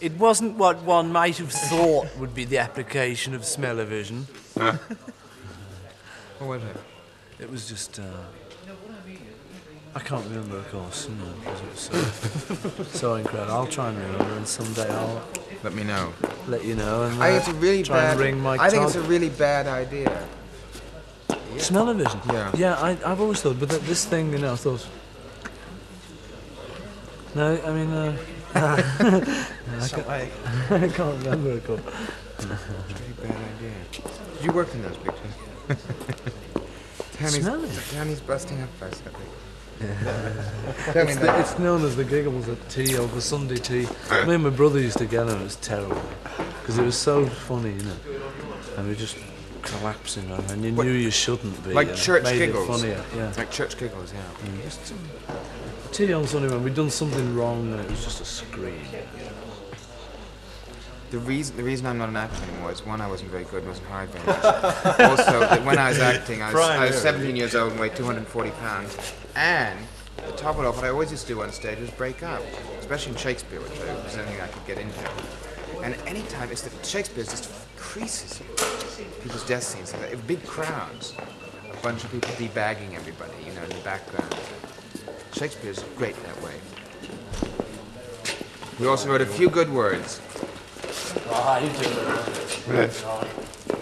It wasn't what one might have thought would be the application of smell-o-vision. What was it? It was just, uh, I can't remember, of course, you know, 'cause it was so, so incredible. I'll try and remember, and someday I'll Let me know. let you know. And I uh, think it's a really try bad. and ring my I think it's a target. really bad idea. Smell-o-vision. Yeah. Yeah, I, I've always thought, but that, this thing, you know, I thought. No, I mean, uh, I, can't, I can't remember, course. Really bad idea. You worked in those pictures. Tammy's, Smell it. Tammy's busting up by something. Tell me It's, the, it's known as the giggles at tea or the Sunday tea. Me and my brother used to get them, it was terrible. Because it was so funny, you know. And we just collapsing, man. And you What- knew you shouldn't be. like church made giggles. It funnier, yeah. Like church giggles, yeah. Just, um, Tea on Sunday when we'd done something wrong and it was just a scream. The reason the reason I'm not an actor anymore is one I wasn't very good, and wasn't hired very much. also, that when I was acting, I was, I was 17 years old and weighed 240 pounds. And to top it off, what I always used to do on stage was break up, especially in Shakespeare, which I, was anything I could get into. And any time, it's that Shakespeare just creases you. People's death scenes, like big crowds, a bunch of people debagging everybody, you know, in the background. Shakespeare's great that way. We also wrote a few good words. Oh, you do it.